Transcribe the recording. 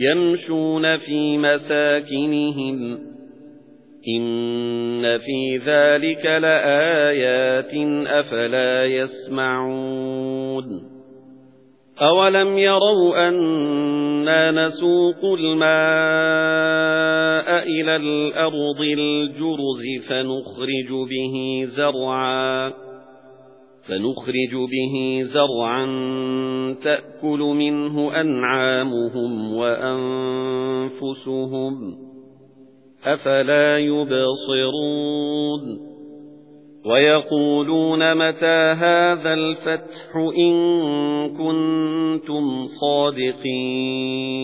يَمْشُونَ فِي مَسَاكِنِهِمْ. إِنَّ فِي ذَلِكَ لَآيَاتٍ أَفَلَا يَسْمَعُونَ. أَوَلَمْ يَرَوْا أَنَّا نَسُوقُ الْمَاءَ إِلَى الْأَرْضِ الْجُرُزِ فَنُخْرِجُ بِهِ زَرْعًا. فَنُخْرِجُ بِهِ زَرْعًا تَأْكُلُ مِنْهُ أَنْعَامُهُمْ وَأَنْفُسُهُمْ. أَفَلَا يُبْصِرُونَ. وَيَقُولُونَ مَتَى هَذَا الْفَتْحُ إِن كُنتُمْ صَادِقِينَ.